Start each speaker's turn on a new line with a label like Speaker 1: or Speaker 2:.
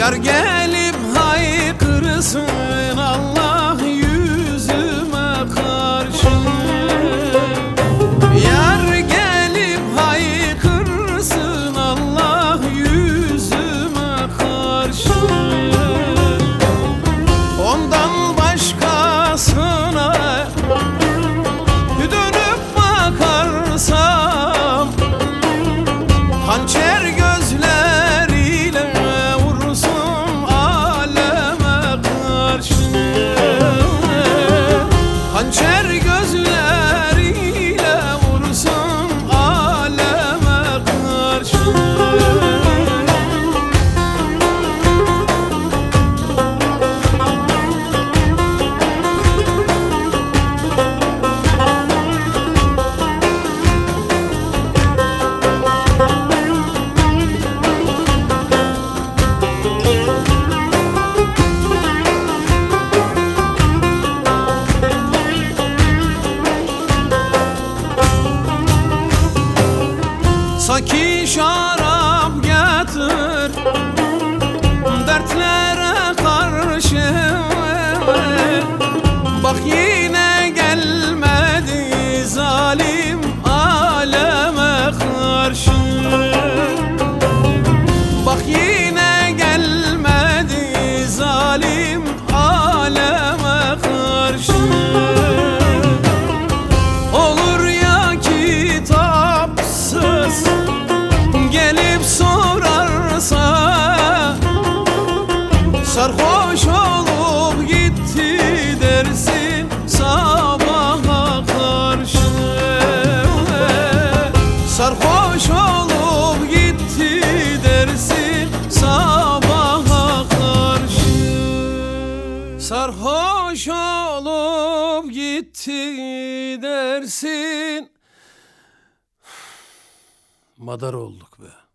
Speaker 1: Yar gelip haykırsın şarap getir. Dertlere karşı Bak yine gelmedi zalim Sarhoş olup gitti dersin sabaha karşı. Sarhoş olup gitti dersin sabaha karşı. Sarhoş olup gitti dersin. Madar olduk be.